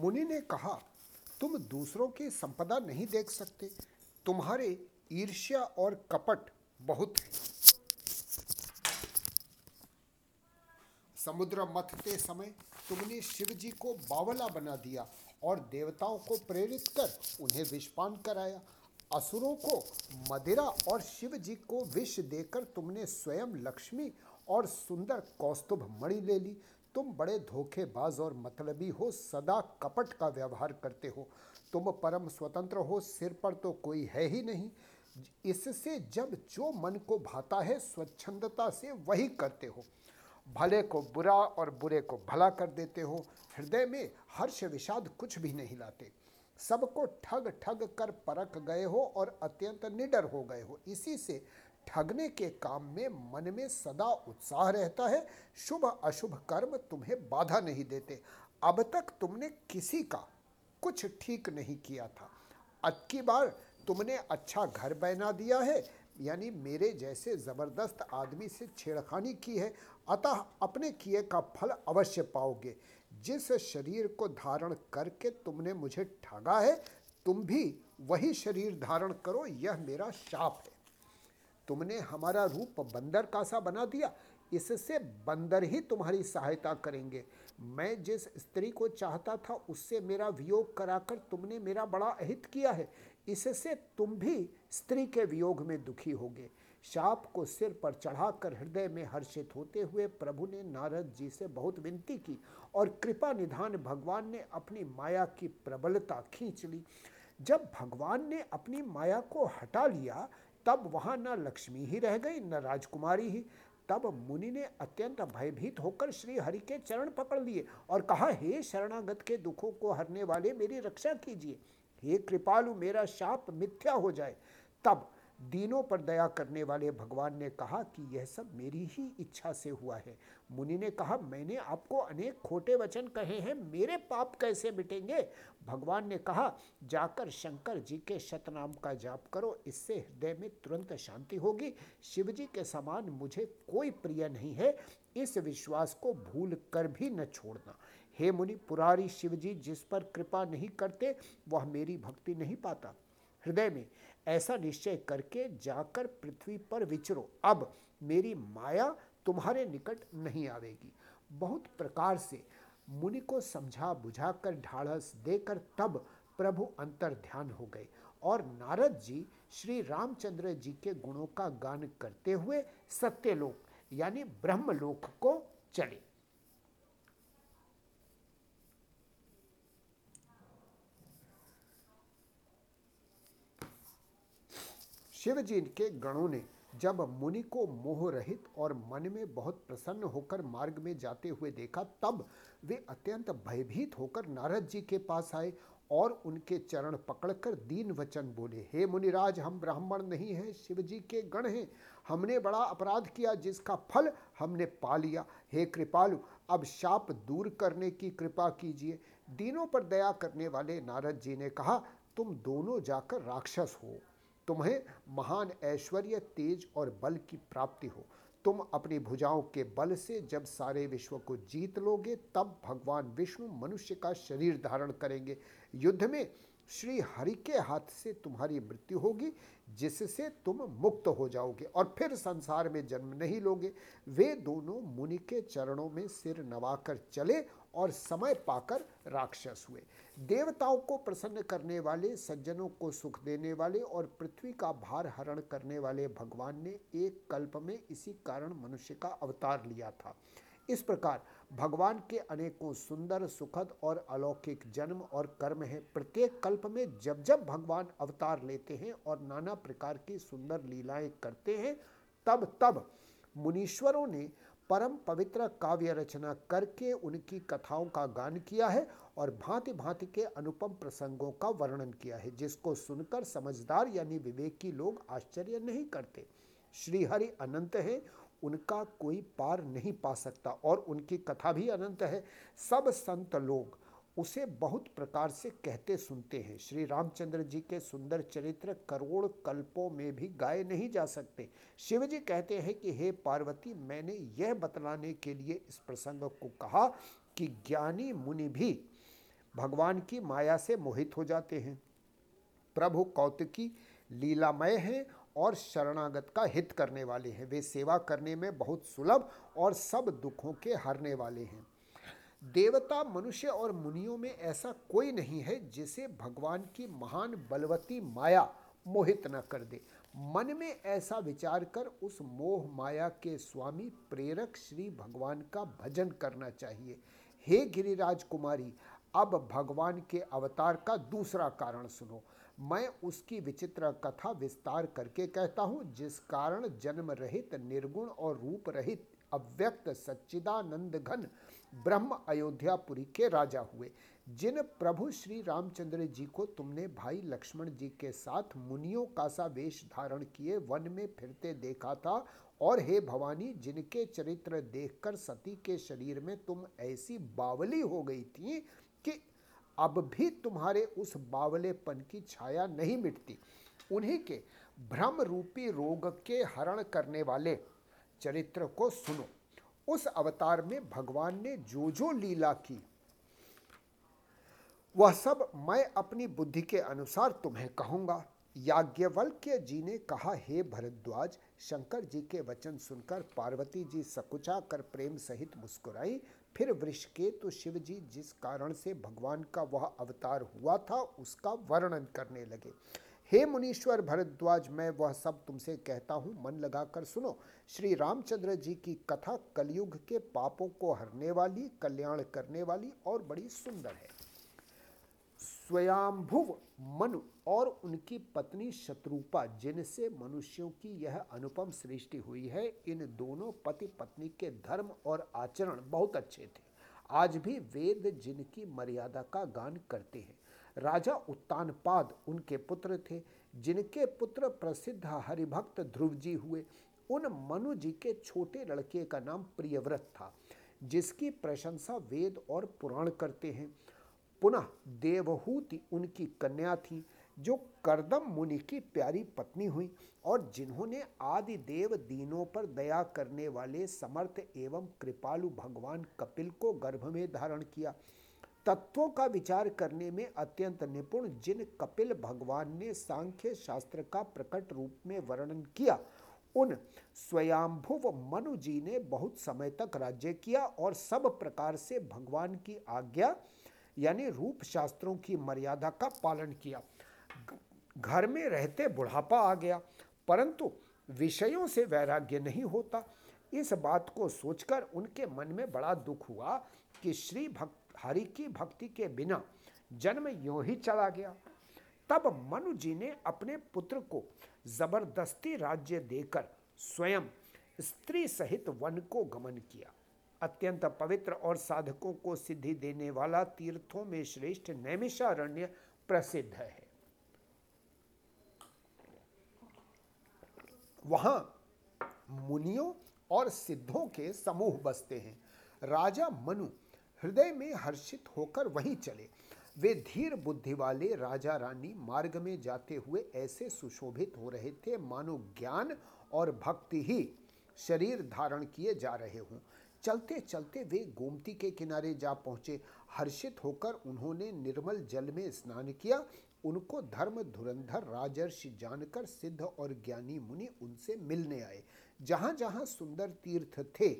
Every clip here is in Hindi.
मुनि ने कहा, तुम दूसरों की संपदा नहीं देख सकते। तुम्हारे ईर्ष्या और कपट बहुत है। समुद्र मथते समय तुमने शिव जी को बावला बना दिया और देवताओं को प्रेरित कर उन्हें विषपान कराया। असुरों को मदिरा और शिव जी को विष देकर तुमने स्वयं लक्ष्मी और सुंदर कौस्तुभ मणि ले ली। तुम बड़े धोखेबाज और मतलबी हो, सदा कपट का व्यवहार करते हो। तुम परम स्वतंत्र हो, सिर पर तो कोई है ही नहीं। इससे जब जो मन को भाता है, स्वच्छंदता से वही करते हो। भले को बुरा और बुरे को भला कर देते हो, हृदय में हर्ष विषाद कुछ भी नहीं लाते। सबको ठग ठग कर परख गए हो और अत्यंत निडर हो गए हो। इसी से ठगने के काम में मन में सदा उत्साह रहता है। शुभ अशुभ कर्म तुम्हें बाधा नहीं देते। अब तक तुमने किसी का कुछ ठीक नहीं किया था। अब की बार तुमने अच्छा घर बना दिया है, यानी मेरे जैसे ज़बरदस्त आदमी से छेड़खानी की है। अतः अपने किए का फल अवश्य पाओगे। जिस शरीर को धारण करके तुमने मुझे ठगा है, तुम भी वही शरीर धारण करो, यह मेरा शाप है। तुमने हमारा रूप बंदर का सा बना दिया। इससे बंदर ही तुम्हारी सहायता करेंगे। मैं जिस स्त्री को चाहता था, उससे मेरा वियोग कराकर तुमने मेरा बड़ा अहित किया है। इससे तुम भी स्त्री के वियोग में दुखी होगे। शाप को सिर पर चढ़ाकर हृदय में हर्षित होते हुए प्रभु ने नारद जी से बहुत विनती की और कृपा निधान भगवान ने अपनी माया की प्रबलता खींच ली। जब भगवान ने अपनी माया को हटा लिया तब वहाँ न लक्ष्मी ही रह गई, न राजकुमारी ही। तब मुनि ने अत्यंत भयभीत होकर श्री हरि के चरण पकड़ लिए और कहा, हे शरणागत के दुखों को हरने वाले मेरी रक्षा कीजिए। हे कृपालु, मेरा शाप मिथ्या हो जाए। तब दीनों पर दया करने वाले भगवान ने कहा कि यह सब मेरी ही इच्छा से हुआ है। मुनि ने कहा, मैंने आपको अनेक खोटे वचन कहे हैं, मेरे पाप कैसे मिटेंगे? भगवान ने कहा, जाकर शंकर जी के शतनाम का जाप करो, इससे हृदय में तुरंत शांति होगी। शिव जी के समान मुझे कोई प्रिय नहीं है, इस विश्वास को भूल कर भी न छोड़ना। हे मुनि पुरारी शिव जी जिस पर कृपा नहीं करते, वह मेरी भक्ति नहीं पाता। हृदय में ऐसा निश्चय करके जाकर पृथ्वी पर विचरो। अब मेरी माया तुम्हारे निकट नहीं आवेगी। बहुत प्रकार से मुनि को समझा बुझाकर ढाढ़स देकर तब प्रभु अंतर ध्यान हो गए और नारद जी श्री रामचंद्र जी के गुणों का गान करते हुए सत्यलोक, यानी ब्रह्मलोक को चले। शिव जी के गणों ने जब मुनि को मोह रहित और मन में बहुत प्रसन्न होकर मार्ग में जाते हुए देखा, तब वे अत्यंत भयभीत होकर नारद जी के पास आए और उनके चरण पकड़कर दीन वचन बोले, हे मुनिराज, हम ब्राह्मण नहीं हैं शिव जी के गण हैं। हमने बड़ा अपराध किया, जिसका फल हमने पा लिया। हे कृपालु, अब शाप दूर करने की कृपा कीजिए। दीनों पर दया करने वाले नारद जी ने कहा, तुम दोनों जाकर राक्षस हो। तुम्हें महान ऐश्वर्य, तेज और बल की प्राप्ति हो। तुम अपनी भुजाओं के बल से जब सारे विश्व को जीत लोगे, तब भगवान विष्णु मनुष्य का शरीर धारण करेंगे। युद्ध में श्री हरि के हाथ से तुम्हारी मृत्यु होगी, जिससे तुम मुक्त हो जाओगे और फिर संसार में जन्म नहीं लोगे। वे दोनों मुनि के चरणों में सिर नवाकर चले और समय पाकर राक्षस हुए। देवताओं को प्रसन्न करने वाले, सज्जनों को सुख देने वाले और पृथ्वी का भार हरण करने वाले भगवान ने एक कल्प में इसी कारण मनुष्य का अवतार लिया था। इस प्रकार भगवान के अनेकों सुंदर, सुखद और अलौकिक जन्म और कर्म हैं। प्रत्येक कल्प में जब जब भगवान अवतार लेते हैं और नाना प्रकार की सुंदर लीलाएँ करते हैं, तब तब मुनीश्वरों ने परम पवित्र काव्य रचना करके उनकी कथाओं का गान किया है और भांति भांति के अनुपम प्रसंगों का वर्णन किया है, जिसको सुनकर समझदार यानी विवेकी लोग आश्चर्य नहीं करते। श्रीहरि अनंत है उनका कोई पार नहीं पा सकता और उनकी कथा भी अनंत है। सब संत लोग उसे बहुत प्रकार से कहते सुनते हैं। श्री रामचंद्र जी के सुंदर चरित्र करोड़ कल्पों में भी गाए नहीं जा सकते। शिव जी कहते हैं कि, हे पार्वती, मैंने यह बतलाने के लिए इस प्रसंग को कहा कि ज्ञानी मुनि भी भगवान की माया से मोहित हो जाते हैं। प्रभु कौतिकी लीलामय हैं और शरणागत का हित करने वाले हैं। वे सेवा करने में बहुत सुलभ और सब दुखों के हरने वाले हैं। देवता मनुष्य और मुनियों में ऐसा कोई नहीं है जिसे भगवान की महान बलवती माया मोहित न कर दे। मन में ऐसा विचार कर उस मोह माया के स्वामी प्रेरक श्री भगवान का भजन करना चाहिए। हे गिरिराज कुमारी अब भगवान के अवतार का दूसरा कारण सुनो। मैं उसकी विचित्र कथा विस्तार करके कहता हूँ, जिस कारण जन्म रहित निर्गुण और रूप रहित अव्यक्त सच्चिदानंद घन ब्रह्म अयोध्यापुरी के राजा हुए, जिन प्रभु श्री रामचंद्र जी को तुमने भाई लक्ष्मण जी के साथ मुनियों का सा वेश धारण किए, वन में फिरते देखा था, और हे भवानी, जिनके चरित्र देखकर सती के शरीर में तुम ऐसी बावली हो गई थी कि अब भी तुम्हारे उस बावलेपन की छाया नहीं मिटती। उन्हीं के भ्रम रूपी रोग के हरण करने वाले चरित्र को सुनो। उस अवतार में भगवान ने जो जो लीला की, वह सब मैं अपनी बुद्धि के अनुसार तुम्हें कहूँगा। याज्ञवल्क्य जी ने कहा, हे भरद्वाज, शंकर जी के वचन सुनकर पार्वती जी सकुचा कर प्रेम सहित मुस्कुराई फिर वृक्ष के तो शिव जी जिस कारण से भगवान का वह अवतार हुआ था, उसका वर्णन करने लगे। हे मुनीश्वर भरद्वाज, मैं वह सब तुमसे कहता हूँ, मन लगाकर सुनो। श्री रामचंद्र जी की कथा कलयुग के पापों को हरने वाली, कल्याण करने वाली और बड़ी सुंदर है। स्वयंभुव मनु और उनकी पत्नी शत्रुपा, जिनसे मनुष्यों की यह अनुपम सृष्टि हुई है, इन दोनों पति पत्नी के धर्म और आचरण बहुत अच्छे थे। आज भी वेद जिनकी मर्यादा का गान करते हैं। राजा उत्तानपाद उनके पुत्र थे, जिनके पुत्र प्रसिद्ध हरिभक्त ध्रुव जी हुए। उन मनु जी के छोटे लड़के का नाम प्रियव्रत था, जिसकी प्रशंसा वेद और पुराण करते हैं। पुनः देवहूति उनकी कन्या थी, जो करदम मुनि की प्यारी पत्नी हुई और जिन्होंने आदि देव दीनों पर दया करने वाले समर्थ एवं कृपालु भगवान कपिल को गर्भ में धारण किया। तत्वों का विचार करने में अत्यंत निपुण जिन कपिल भगवान ने सांख्य शास्त्र का प्रकट रूप में वर्णन किया, उन स्वयंभुव मनु जी ने बहुत समय तक राज्य किया और सब प्रकार से भगवान की आज्ञा यानी रूप शास्त्रों की मर्यादा का पालन किया। घर में रहते बुढ़ापा आ गया, परंतु विषयों से वैराग्य नहीं होता। इस बात को सोचकर उनके मन में बड़ा दुख हुआ कि श्री भक्त हरि की भक्ति के बिना जन्म यूँ ही चला गया। तब मनु जी ने अपने पुत्र को ज़बरदस्ती राज्य देकर स्वयं स्त्री सहित वन को गमन किया। अत्यंत पवित्र और साधकों को सिद्धि देने वाला तीर्थों में श्रेष्ठ नैमिषारण्य प्रसिद्ध है। वहाँ मुनियों और सिद्धों के समूह बसते हैं। राजा मनु हृदय में हर्षित होकर वहीं चले। वे धीर बुद्धि वाले राजा रानी मार्ग में जाते हुए ऐसे सुशोभित हो रहे थे, मानो ज्ञान और भक्ति ही शरीर धारण किए जा रहे हों। चलते चलते वे गोमती के किनारे जा पहुँचे। हर्षित होकर उन्होंने निर्मल जल में स्नान किया। उनको धर्म धुरंधर राजर्षि जानकर सिद्ध और ज्ञानी मुनि उनसे मिलने आए। जहाँ जहाँ सुंदर तीर्थ थे,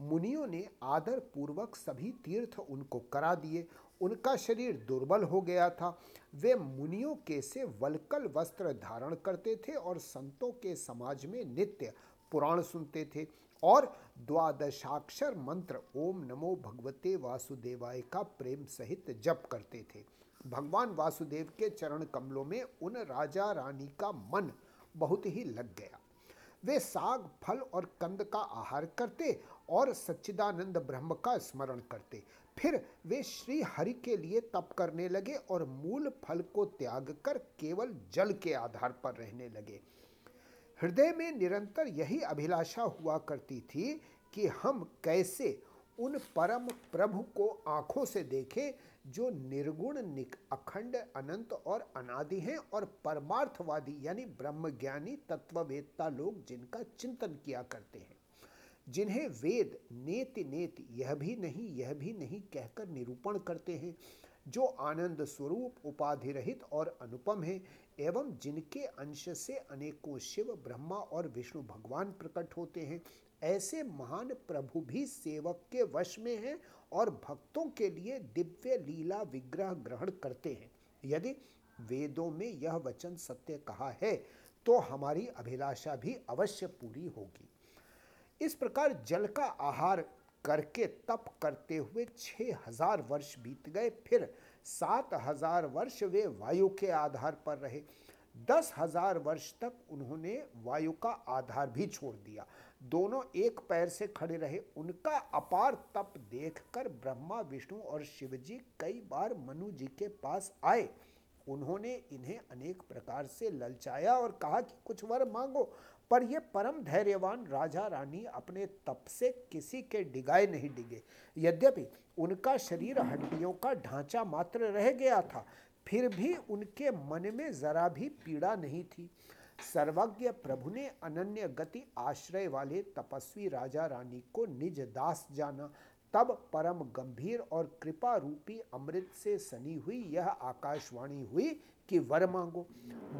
मुनियों ने आदर पूर्वक सभी तीर्थ उनको करा दिए। उनका शरीर दुर्बल हो गया था। वे मुनियों के से वलकल वस्त्र धारण करते थे और संतों के समाज में नित्य पुराण सुनते थे और द्वादशाक्षर मंत्र ओम नमो भगवते वासुदेवाय का प्रेम सहित जप करते थे। भगवान वासुदेव के चरण कमलों में उन राजा रानी का मन बहुत ही लग गया। वे साग, फल और कंद का आहार करते और सच्चिदानंद ब्रह्म का स्मरण करते। फिर वे श्री हरि के लिए तप करने लगे और मूल फल को त्याग कर केवल जल के आधार पर रहने लगे। हृदय में निरंतर यही अभिलाषा हुआ करती थी कि हम कैसे उन परम प्रभु को आँखों से देखें, जो निर्गुण, निक, अखंड, अनंत और अनादि हैं और परमार्थवादी यानी ब्रह्मज्ञानी, तत्ववेत्ता लोग जिनका चिंतन किया करते हैं। जिन्हें वेद, नेति नेति, यह भी नहीं, यह भी नहीं कहकर निरूपण करते हैं, जो आनंद स्वरूप, उपाधि रहित और अनुपम है एवं जिनके अंश से अनेकों शिव, ब्रह्मा और विष्णु भगवान प्रकट होते हैं, ऐसे महान प्रभु भी सेवक के वश में हैं और भक्तों के लिए दिव्य लीला विग्रह ग्रहण करते हैं। यदि वेदों में यह वचन सत्य कहा है तो हमारी अभिलाषा भी अवश्य पूरी होगी। इस प्रकार जल का आहार करके तप करते हुए छह हज़ार वर्ष बीत गए, फिर सात हज़ार वर्ष वे वायु के आधार पर रहे। दस हज़ार वर्ष तक उन्होंने वायु का आधार भी छोड़ दिया। दोनों एक पैर से खड़े रहे। उनका अपार तप देखकर ब्रह्मा, विष्णु और शिवजी कई बार मनु जी के पास आए। उन्होंने इन्हें अनेक प्रकार से ललचाया और कहा कि कुछ वर मांगो, पर ये परम धैर्यवान राजा रानी अपने तप से किसी के डिगाए नहीं डिगे। यद्यपि उनका शरीर हड्डियों का ढांचा मात्र रह गया था, फिर भी उनके मन में जरा भी पीड़ा नहीं थी। सर्वज्ञ प्रभु ने अनन्य गति आश्रय वाले तपस्वी राजा रानी को निज दास जाना। तब परम गंभीर और कृपा रूपी अमृत से सनी हुई यह आकाशवाणी हुई कि वर मांगो।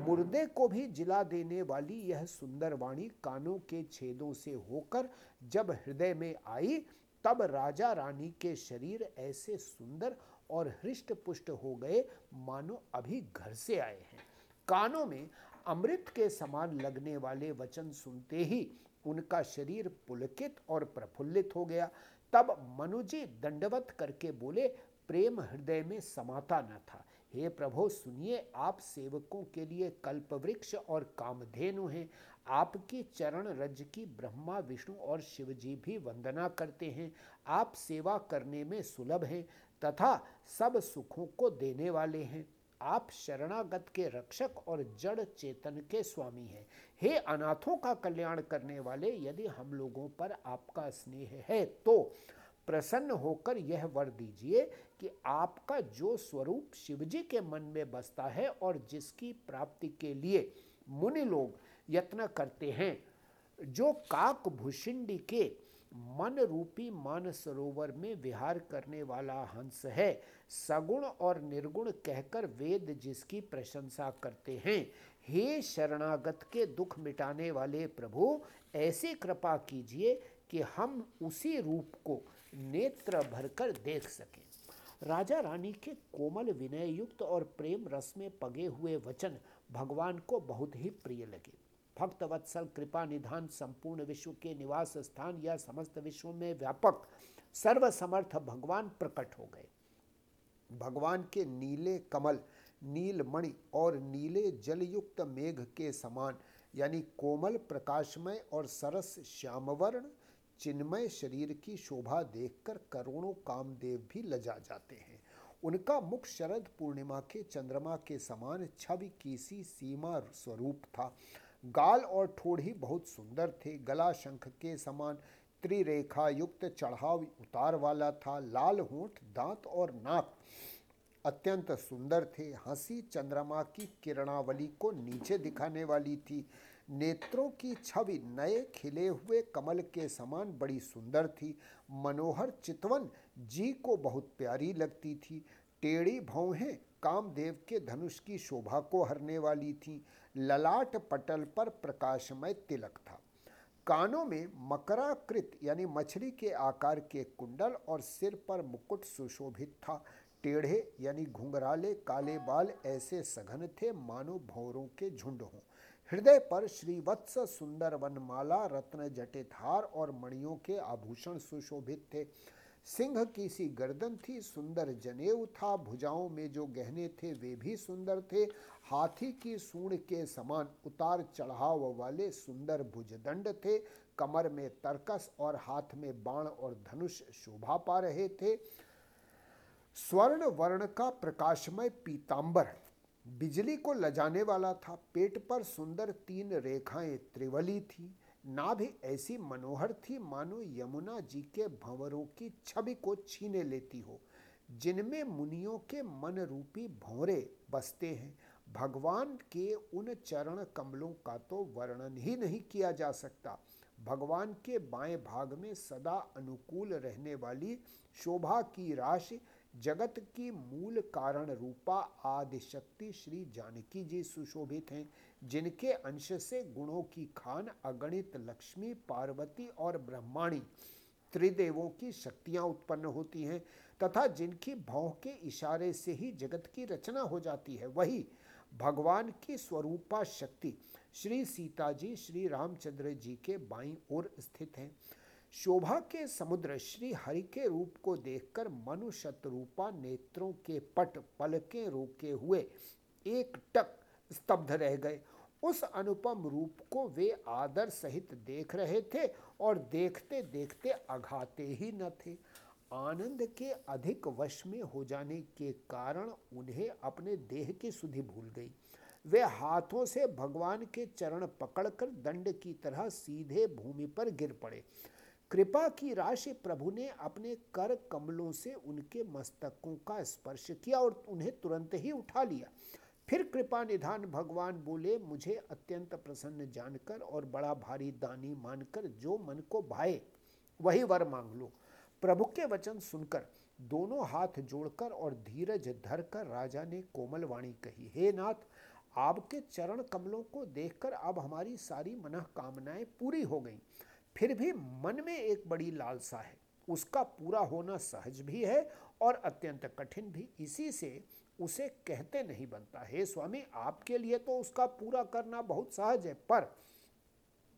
मुर्दे को भी जिला देने वाली यह सुंदर वाणी कानों के छेदों से होकर जब हृदय में आई तब राजा रानी के शरीर ऐसे सुंदर और हृष्ट पुष्ट हो गए। मानो अभी घर से आए हैं। कानों में अमृत के समान लगने वाले वचन सुनते ही उनका शरीर पुलकित और प्रफुल्लित हो गया। तब मनुजी दंडवत करके बोले, प्रेम हृदय में समाता न था। हे प्रभो, सुनिए, आप सेवकों के लिए कल्प वृक्ष और कामधेनु हैं। आपकी चरण रज की ब्रह्मा, विष्णु और शिव जी भी वंदना करते हैं। आप सेवा करने में सुलभ हैं तथा सब सुखों को देने वाले हैं। आप शरणागत के रक्षक और जड़ चेतन के स्वामी हैं। हे अनाथों का कल्याण करने वाले, यदि हम लोगों पर आपका स्नेह है तो प्रसन्न होकर यह वर दीजिए कि आपका जो स्वरूप शिवजी के मन में बसता है और जिसकी प्राप्ति के लिए मुनि लोग यत्न करते हैं। जो काक भूषिंडी के मन रूपी मान सरोवर में विहार करने वाला हंस है, सगुण और निर्गुण कहकर वेद जिसकी प्रशंसा करते हैं, हे शरणागत के दुख मिटाने वाले प्रभु, ऐसी कृपा कीजिए कि हम उसी रूप को नेत्र भरकर देख सकें। राजा रानी के कोमल विनय युक्त और प्रेम रस में पगे हुए वचन भगवान को बहुत ही प्रिय लगे। भक्त वत्सल कृपा निधान संपूर्ण विश्व के निवास स्थान या समस्त विश्व में व्यापक सर्वसमर्थ भगवान प्रकट हो गए। भगवान के नीले कमल, नीलमणि और नीले जलयुक्त मेघ के समान, यानी कोमल प्रकाशमय और सरस श्यामवर्ण, चिन्मय शरीर की शोभा देखकर करोड़ों कामदेव भी लजा जाते हैं। उनका मुख शरद पूर्णिमा के चंद्रमा के समान छवि की सी सीमा स्वरूप था। गाल और ठोड़ी बहुत सुंदर थे। गला शंख के समान त्रिरेखा युक्त चढ़ाव उतार वाला था। लाल होठ, दांत और नाक अत्यंत सुंदर थे। हँसी चंद्रमा की किरणावली को नीचे दिखाने वाली थी। नेत्रों की छवि नए खिले हुए कमल के समान बड़ी सुंदर थी। मनोहर चितवन जी को बहुत प्यारी लगती थी। टेढ़ी भौहें कामदेव के धनुष की शोभा को हरने वाली थी। ललाट पटल पर प्रकाशमय तिलक था। कानों में मकराकृत यानी मछली के आकार के कुंडल और सिर पर मुकुट सुशोभित था। टेढ़े यानी घुंघराले काले बाल ऐसे सघन थे मानो भौरों के झुंड हों। हृदय पर श्रीवत्स सुंदर वनमाला रत्न जटित हार और मणियों के आभूषण सुशोभित थे। सिंह की सी गर्दन थी, सुंदर जनेऊ था, भुजाओं में जो गहने थे वे भी सुंदर थे, हाथी की सूंड के समान उतार चढ़ाव वाले सुंदर भुजदंड थे, कमर में तरकस और हाथ में बाण और धनुष शोभा पा रहे थे। स्वर्ण वर्ण का प्रकाशमय पीतांबर, बिजली को लजाने वाला था, पेट पर सुंदर तीन रेखाएँ त्रिवली थी। नाभि ऐसी मनोहर थी, मानो यमुना जी के भंवरों की छवि को छीने लेती हो, जिनमें मुनियों के मन रूपी भौरे बसते हैं। भगवान के उन चरण कमलों का तो वर्णन ही नहीं किया जा सकता। भगवान के बाएँ भाग में सदा अनुकूल रहने वाली शोभा की राशि जगत की मूल कारण रूपा आदि शक्ति श्री जानकी जी सुशोभित हैं, जिनके अंश से गुणों की खान अगणित लक्ष्मी, पार्वती और ब्रह्माणी त्रिदेवों की शक्तियाँ उत्पन्न होती हैं तथा जिनकी भौं के इशारे से ही जगत की रचना हो जाती है। वही भगवान की स्वरूपा शक्ति श्री सीता जी, श्री रामचंद्र जी के बाईं ओर स्थित हैं। शोभा के समुद्र श्री हरि के रूप को देखकर मनुष्य रूपा नेत्रों के पट पलके रोके हुए एक टक स्तब्ध रह गए। उस अनुपम रूप को वे आदर सहित देख रहे थे और देखते देखते अघाते ही न थे। आनंद के अधिक वश में हो जाने के कारण उन्हें अपने देह की सुधि भूल गई। वे हाथों से भगवान के चरण पकड़कर दंड की तरह सीधे भूमि पर गिर पड़े। कृपा की राशि प्रभु ने अपने कर कमलों से उनके मस्तकों का स्पर्श किया और उन्हें तुरंत ही उठा लिया। फिर कृपा निधान भगवान बोले, मुझे अत्यंत प्रसन्न जानकर और बड़ा भारी दानी मानकर जो मन को भाए, वही वर मांग लो प्रभु के वचन सुनकर दोनों हाथ जोड़कर और धीरज धरकर राजा ने कोमल वाणी कही, हे नाथ, आपके चरण कमलों को देखकर अब हमारी सारी मनः कामनाएँ पूरी हो गईं। फिर भी मन में एक बड़ी लालसा है। उसका पूरा होना सहज भी है और अत्यंत कठिन भी। इसी से उसे कहते नहीं बनता। हे स्वामी, आपके लिए तो उसका पूरा करना बहुत सहज है, पर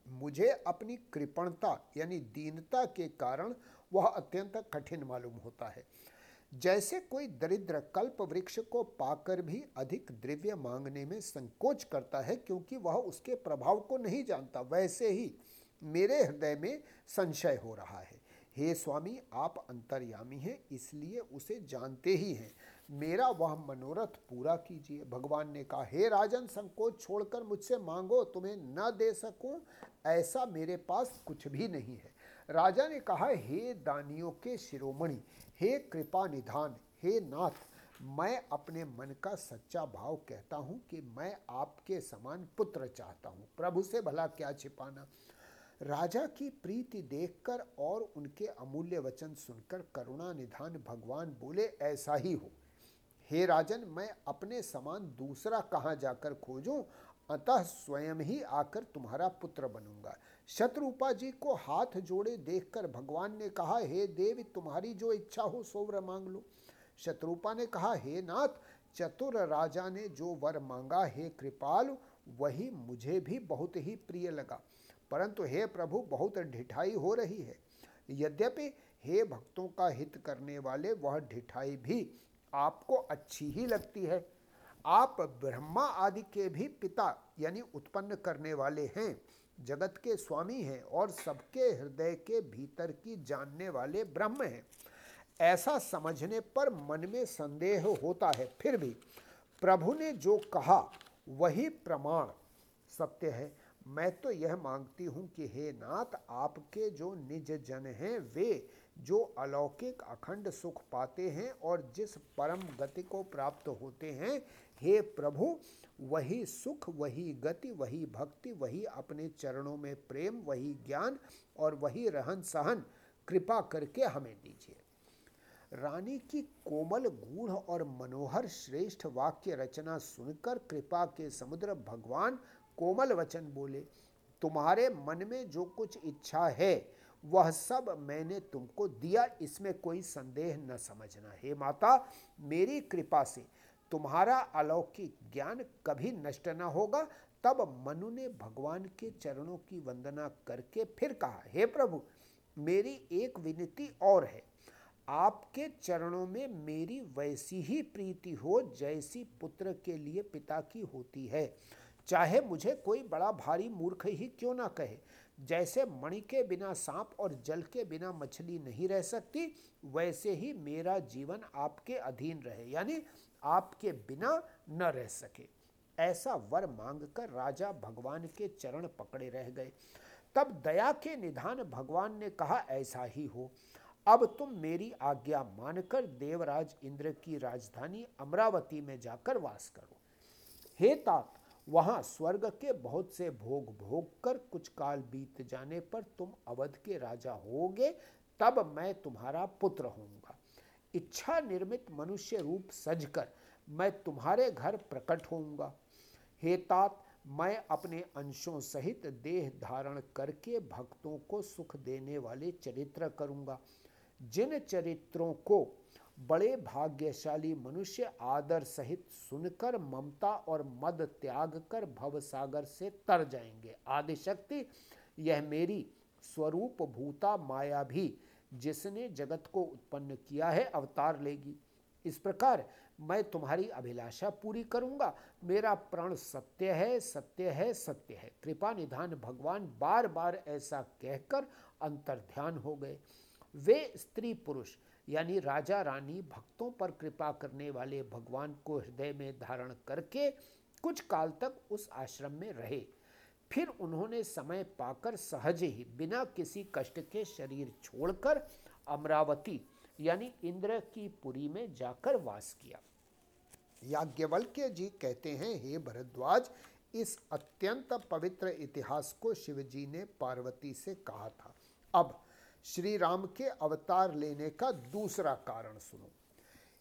मुझे अपनी कृपणता यानी दीनता के कारण वह अत्यंत कठिन मालूम होता है। जैसे कोई दरिद्र कल्प वृक्ष को पाकर भी अधिक द्रव्य मांगने में संकोच करता है, क्योंकि वह उसके प्रभाव को नहीं जानता, वैसे ही मेरे हृदय में संशय हो रहा है। हे स्वामी, आप अंतर्यामी हैं, इसलिए उसे जानते ही हैं। मेरा वह मनोरथ पूरा कीजिए। भगवान ने कहा, हे राजन, संकोच छोड़कर मुझसे मांगो, तुम्हें न दे सकूँ, ऐसा मेरे पास कुछ भी नहीं है। राजा ने कहा, हे दानियों के शिरोमणि, हे कृपा निधान, हे नाथ, मैं अपने मन का सच्चा भाव कहता हूँ कि मैं आपके समान पुत्र चाहता हूँ। प्रभु से भला क्या छिपाना। राजा की प्रीति देखकर और उनके अमूल्य वचन सुनकर करुणा निधान भगवान बोले, ऐसा ही हो। हे राजन, मैं अपने समान दूसरा कहाँ जाकर खोजूं? अतः स्वयं ही आकर तुम्हारा पुत्र बनूँगा। शत्रुपा जी को हाथ जोड़े देखकर भगवान ने कहा, हे देव, तुम्हारी जो इच्छा हो सो वर मांग लो। शत्रुपा ने कहा, हे नाथ, चतुर राजा ने जो वर मांगा, हे कृपाल, वही मुझे भी बहुत ही प्रिय लगा। परंतु हे प्रभु, बहुत ढिठाई हो रही है। यद्यपि हे भक्तों का हित करने वाले, वह ढिठाई भी आपको अच्छी ही लगती है। आप ब्रह्मा आदि के भी पिता, यानी उत्पन्न करने वाले हैं। जगत के स्वामी हैं और सबके हृदय के भीतर की जानने वाले ब्रह्म हैं। ऐसा समझने पर मन में संदेह होता है। फिर भी प्रभु ने जो कहा, वही प्रमाण सत्य है। मैं तो यह मांगती हूँ कि हे नाथ, आपके जो निज जन हैं, वे जो अलौकिक अखंड सुख पाते हैं और जिस परम गति को प्राप्त होते हैं, हे प्रभु, वही सुख, वही गति, वही भक्ति, वही अपने चरणों में प्रेम, वही ज्ञान और वही रहन सहन, कृपा करके हमें दीजिए। रानी की कोमल गूढ़ और मनोहर श्रेष्ठ वाक्य रचना सुनकर कृपा के समुद्र भगवान कोमल वचन बोले, तुम्हारे मन में जो कुछ इच्छा है, वह सब मैंने तुमको दिया। इसमें कोई संदेह न समझना। हे माता, मेरी कृपा से तुम्हारा अलौकिक ज्ञान कभी नष्ट न होगा। तब मनु ने भगवान के चरणों की वंदना करके फिर कहा, हे प्रभु, मेरी एक विनती और है। आपके चरणों में मेरी वैसी ही प्रीति हो जैसी पुत्र के लिए पिता की होती है। चाहे मुझे कोई बड़ा भारी मूर्ख ही क्यों ना कहे। जैसे मणि के बिना सांप और जल के बिना मछली नहीं रह सकती, वैसे ही मेरा जीवन आपके अधीन रहे, यानी आपके बिना न रह सके। ऐसा वर मांगकर राजा भगवान के चरण पकड़े रह गए। तब दया के निधान भगवान ने कहा, ऐसा ही हो। अब तुम मेरी आज्ञा मानकर देवराज इंद्र की राजधानी अमरावती में जाकर वास करो। हे तात वहाँ स्वर्ग के बहुत से भोग भोग कर कुछ काल बीत जाने पर तुम अवध के राजा होगे, तब मैं तुम्हारा पुत्र होऊँगा। इच्छा निर्मित मनुष्य रूप सजकर मैं तुम्हारे घर प्रकट होऊँगा। हे तात, मैं अपने अंशों सहित देह धारण करके भक्तों को सुख देने वाले चरित्र करूँगा। जिन चरित्रों को बड़े भाग्यशाली मनुष्य आदर सहित सुनकर, ममता और मद त्याग कर भव सागर से तर जाएँगे। आदिशक्ति, यह मेरी स्वरूप भूता माया भी जिसने जगत को उत्पन्न किया है, अवतार लेगी। इस प्रकार मैं तुम्हारी अभिलाषा पूरी करूँगा। मेरा प्रण सत्य है सत्य है सत्य है। कृपा निधान भगवान बार बार ऐसा कहकर अंतर ध्यान हो गए। वे स्त्री पुरुष यानी राजा रानी भक्तों पर कृपा करने वाले भगवान को हृदय में धारण करके कुछ काल तक उस आश्रम में रहे। फिर उन्होंने समय पाकर सहज ही बिना किसी कष्ट के शरीर छोड़कर अमरावती, यानी इंद्र की पुरी में जाकर वास किया। याज्ञवल्क्य जी कहते हैं, हे भरद्वाज, इस अत्यंत पवित्र इतिहास को शिवजी ने पार्वती से कहा था। अब श्री राम के अवतार लेने का दूसरा कारण सुनो।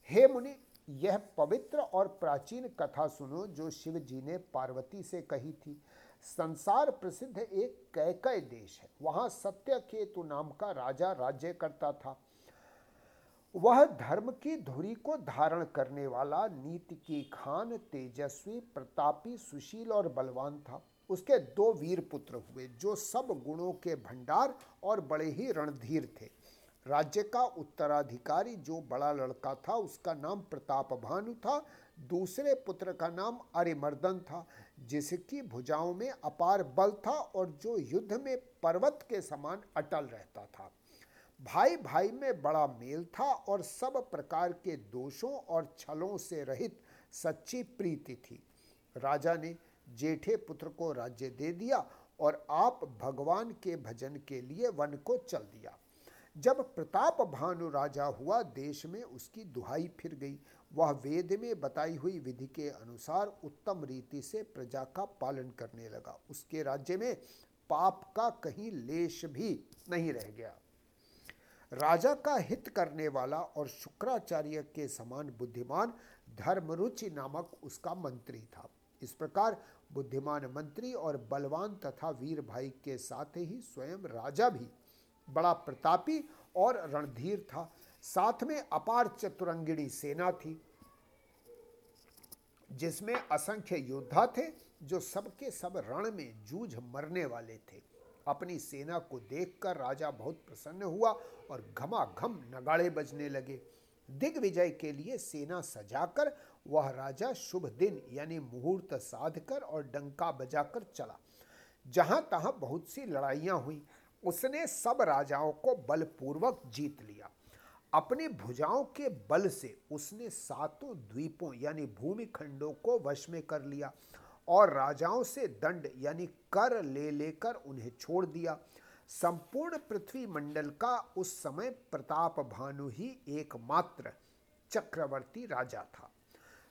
हे मुनि, यह पवित्र और प्राचीन कथा सुनो जो शिव जी ने पार्वती से कही थी। संसार प्रसिद्ध एक कैकय देश है। वहाँ सत्य केतु नाम का राजा राज्य करता था। वह धर्म की धुरी को धारण करने वाला, नीति की खान, तेजस्वी, प्रतापी, सुशील और बलवान था। उसके दो वीर पुत्र हुए, जो सब गुणों के भंडार और बड़े ही रणधीर थे। राज्य का उत्तराधिकारी, जो बड़ा लड़का था, उसका नाम प्रताप भानु था। दूसरे पुत्र का नाम अरिमर्दन था, जिसकी भुजाओं में अपार बल था और जो युद्ध में पर्वत के समान अटल रहता था। भाई भाई में बड़ा मेल था और सब प्रकार के दोषों और छलों से रहित सच्ची प्रीति थी। राजा ने जेठे पुत्र को राज्य दे दिया और आप भगवान के भजन के लिए वन को चल दिया। जब प्रताप भानु राजा हुआ, देश में उसकी दुहाई फिर गई। वह वेद में बताई हुई विधि के अनुसार उत्तम रीति से प्रजा का पालन करने लगा। उसके राज्य में पाप का कहीं लेश भी नहीं रह गया। राजा का हित करने वाला और शुक्राचार्य के समान बुद्धिमान धर्मरुचि नामक उसका मंत्री था। इस प्रकार बुद्धिमान मंत्री और बलवान तथा वीर भाई के साथ ही स्वयं राजा भी बड़ा प्रतापी और रणधीर था। साथ में अपार चतुरंगिणी सेना थी, जिसमें असंख्य योद्धा थे, जो सबके सब रण में जूझ मरने वाले थे। अपनी सेना को देखकर राजा बहुत प्रसन्न हुआ और घमाघम नगाड़े बजने लगे। दिग्विजय के लिए सेना सजाकर, वह राजा शुभ दिन, यानी मुहूर्त साधकर और डंका बजाकर चला। जहाँ तहां बहुत सी लड़ाइयाँ हुई, उसने सब राजाओं को बलपूर्वक जीत लिया। अपने भुजाओं के बल से उसने सातों द्वीपों, यानी भूमि खंडों को वश में कर लिया और राजाओं से दंड, यानी कर ले लेकर उन्हें छोड़ दिया। संपूर्ण पृथ्वी मंडल का उस समय प्रताप भानु ही एकमात्र चक्रवर्ती राजा था।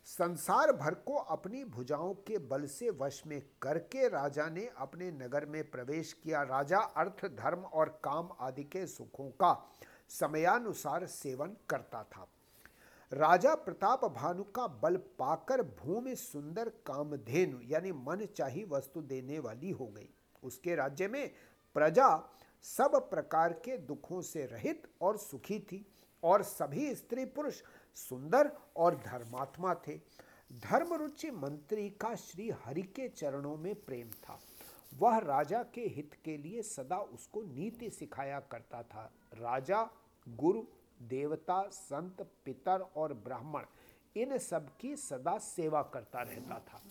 संसार भर को अपनी भुजाओं के बल से वश में करके राजा ने अपने नगर में प्रवेश किया। राजा अर्थ, धर्म और काम आदि के सुखों का समयानुसार सेवन करता था। राजा प्रताप भानु का बल पाकर भूमि सुंदर कामधेनु, यानी मन चाही वस्तु देने वाली हो गई। उसके राज्य में प्रजा सब प्रकार के दुखों से रहित और सुखी थी और सभी स्त्री पुरुष सुंदर और धर्मात्मा थे। धर्मरुचि मंत्री का श्री हरि के चरणों में प्रेम था। वह राजा के हित के लिए सदा उसको नीति सिखाया करता था। राजा, गुरु, देवता, संत, पितर और ब्राह्मण, इन सब की सदा सेवा करता रहता था।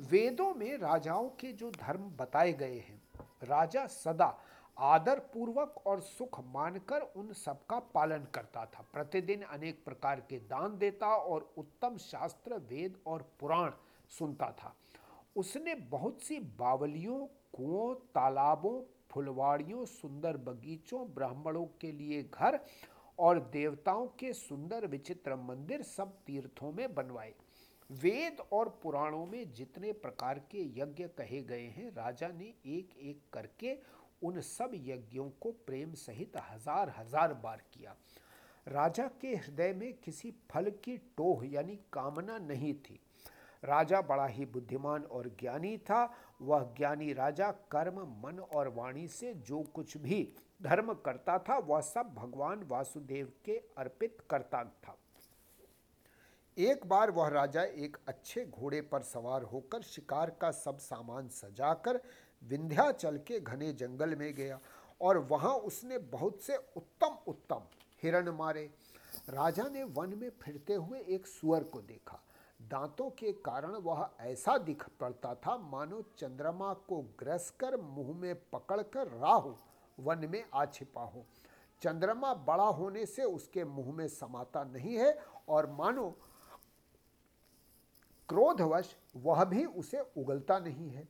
वेदों में राजाओं के जो धर्म बताए गए हैं राजा सदा आदर पूर्वक और सुख मानकर उन सबका पालन करता था। प्रतिदिन अनेक प्रकार के दान देता और उत्तम शास्त्र, वेद और पुराण सुनता था। उसने बहुत सी बावलियों, कुओं, तालाबों, फुलवाड़ियों, सुंदर बगीचों, ब्राह्मणों के लिए घर और देवताओं के सुंदर विचित्र मंदिर सब तीर्थों में बनवाए। वेद और पुराणों में जितने प्रकार के यज्ञ कहे गए हैं, राजा ने एक एक करके उन सब यज्ञों को प्रेम सहित हज़ार हज़ार बार किया। राजा के हृदय में किसी फल की टोह यानी कामना नहीं थी। राजा बड़ा ही बुद्धिमान और ज्ञानी था। वह ज्ञानी राजा कर्म, मन और वाणी से जो कुछ भी धर्म करता था, वह सब भगवान वासुदेव के अर्पित करता था। एक बार वह राजा एक अच्छे घोड़े पर सवार होकर शिकार का सब सामान सजाकर विंध्याचल के घने जंगल में गया और वहाँ उसने बहुत से उत्तम उत्तम हिरण मारे। राजा ने वन में फिरते हुए एक सुअर को देखा। दांतों के कारण वह ऐसा दिख पड़ता था, मानो चंद्रमा को ग्रस कर मुँह में पकड़कर राहु वन में आ छिपा हो। चंद्रमा बड़ा होने से उसके मुँह में समाता नहीं है और मानो क्रोधवश वह भी उसे उगलता नहीं है।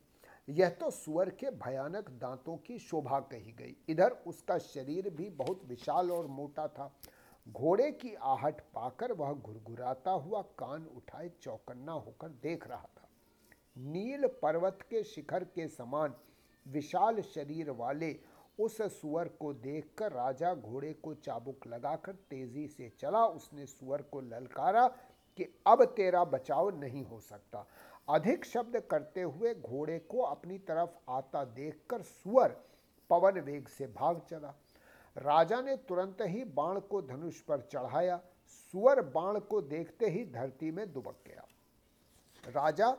यह तो सुअर के भयानक दांतों की शोभा कही गई। इधर उसका शरीर भी बहुत विशाल और मोटा था। घोड़े की आहट पाकर वह घुरघुराता हुआ कान उठाए चौकन्ना होकर देख रहा था। नील पर्वत के शिखर के समान विशाल शरीर वाले उस सुअर को देखकर राजा घोड़े को चाबुक लगाकर तेज़ी से चला। उसने सुअर को ललकारा कि अब तेरा बचाव नहीं हो सकता। अधिक शब्द करते हुए घोड़े को अपनी तरफ़ आता देखकर सुअर पवन वेग से भाग चला। राजा ने तुरंत ही बाण को धनुष पर चढ़ाया। सुअर बाण को देखते ही धरती में दुबक गया। राजा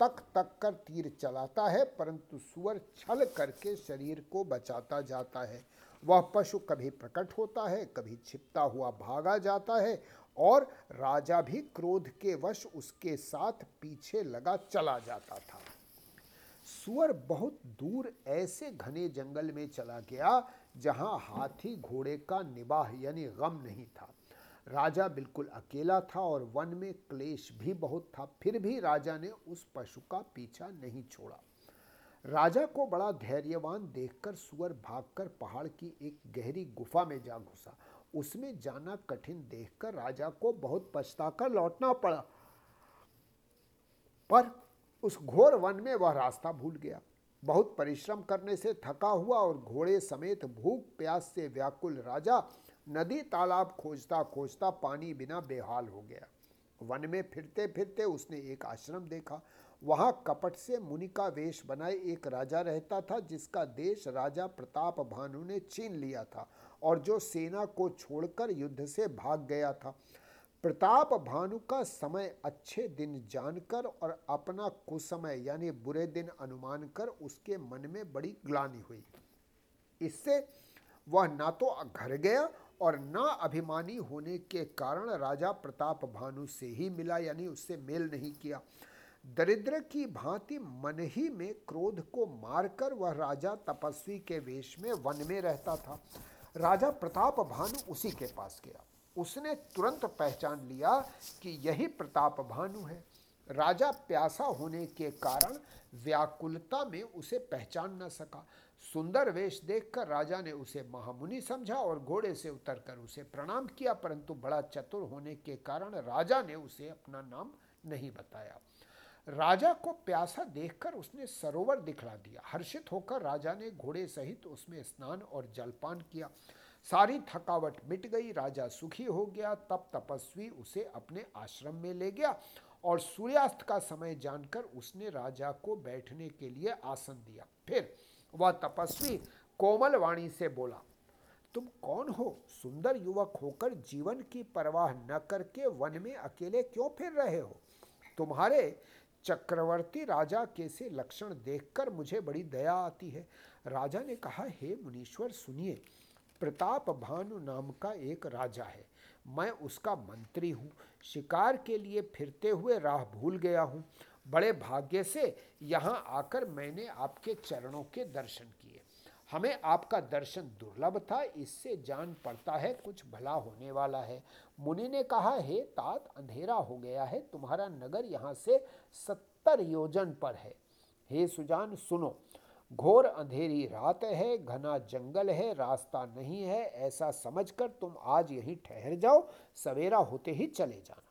तक तक कर तीर चलाता है, परंतु सुअर छल करके शरीर को बचाता जाता है। वह पशु कभी प्रकट होता है, कभी छिपता हुआ भागा जाता है और राजा भी क्रोध के वश उसके साथ पीछे लगा चला जाता था। सुअर बहुत दूर ऐसे घने जंगल में चला गया, जहाँ हाथी घोड़े का निबाह यानी गम नहीं था। राजा बिल्कुल अकेला था और वन में क्लेश भी बहुत था, फिर भी राजा ने उस पशु का पीछा नहीं छोड़ा। राजा को बड़ा धैर्यवान देखकर सुअर भागकर पहाड़ की एक गहरी गुफा में जा घुसा उसमें जाना कठिन देखकर राजा को बहुत पछताकर लौटना पड़ा। पर उस घोर वन में वह रास्ता भूल गया। बहुत परिश्रम करने से थका हुआ और घोड़े समेत भूख प्यास से व्याकुल राजा नदी तालाब खोजता खोजता पानी बिना बेहाल हो गया। वन में फिरते फिरते उसने एक आश्रम देखा। वहाँ कपट से मुनि का वेश बनाए एक राजा रहता था, जिसका देश राजा प्रताप भानु ने छीन लिया था और जो सेना को छोड़कर युद्ध से भाग गया था। प्रताप भानु का समय अच्छे दिन जानकर और अपना कुसमय यानी बुरे दिन अनुमान कर उसके मन में बड़ी ग्लानी हुई। इससे वह ना तो घर गया और ना अभिमानी होने के कारण राजा प्रताप भानु से ही मिला, यानी उससे मेल नहीं किया। दरिद्र की भांति मन ही में क्रोध को मारकर वह राजा तपस्वी के वेश में वन में रहता था। राजा प्रताप भानु उसी के पास गया। उसने तुरंत पहचान लिया कि यही प्रताप भानु है। राजा प्यासा होने के कारण व्याकुलता में उसे पहचान न सका। सुंदर वेश देखकर राजा ने उसे महामुनि समझा और घोड़े से उतरकर उसे प्रणाम किया, परंतु बड़ा चतुर होने के कारण राजा ने उसे अपना नाम नहीं बताया। राजा को प्यासा देखकर उसने सरोवर दिखला दिया। हर्षित होकर राजा ने घोड़े सहित उसमें स्नान और जलपान किया। सारी थकावट मिट गई, राजा सुखी हो गया, तब तपस्वी उसे अपने आश्रम में ले गया और सूर्यास्त का समय जानकर उसने राजा को बैठने के लिए आसन दिया। फिर वह तपस्वी कोमल वाणी से बोला, तुम कौन हो? सुंदर युवक होकर जीवन की परवाह न करके वन में अकेले क्यों फिर रहे हो? तुम्हारे चक्रवर्ती राजा के से लक्षण देखकर मुझे बड़ी दया आती है? राजा ने कहा, हे मुनीश्वर, सुनिए, प्रताप भानु नाम का एक राजा है। मैं उसका मंत्री हूँ। शिकार के लिए फिरते हुए राह भूल गया हूँ। बड़े भाग्य से यहाँ आकर मैंने आपके चरणों के दर्शन हमें आपका दर्शन दुर्लभ था, इससे जान पड़ता है कुछ भला होने वाला है। मुनि ने कहा, हे तात, अंधेरा हो गया है, तुम्हारा नगर यहाँ से सत्तर योजन पर है। हे सुजान, सुनो, घोर अंधेरी रात है, घना जंगल है, रास्ता नहीं है, ऐसा समझकर तुम आज यहीं ठहर जाओ, सवेरा होते ही चले जाना।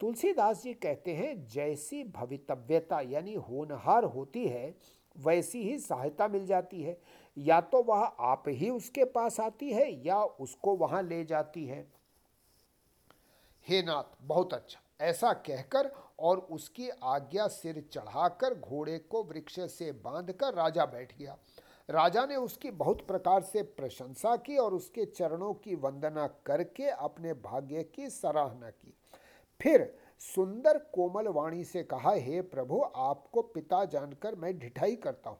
तुलसीदास जी कहते हैं, जैसी भवितव्यता यानी होनहार होती है, वैसी ही सहायता मिल जाती है। या तो वह आप ही उसके पास आती है या उसको वहाँ ले जाती है। हे नाथ, बहुत अच्छा। ऐसा कहकर और उसकी आज्ञा सिर चढ़ाकर घोड़े को वृक्ष से बांधकर राजा बैठ गया। राजा ने उसकी बहुत प्रकार से प्रशंसा की और उसके चरणों की वंदना करके अपने भाग्य की सराहना की। फिर सुंदर कोमल वाणी से कहा, हे प्रभु, आपको पिता जानकर मैं ढिठाई करता हूँ।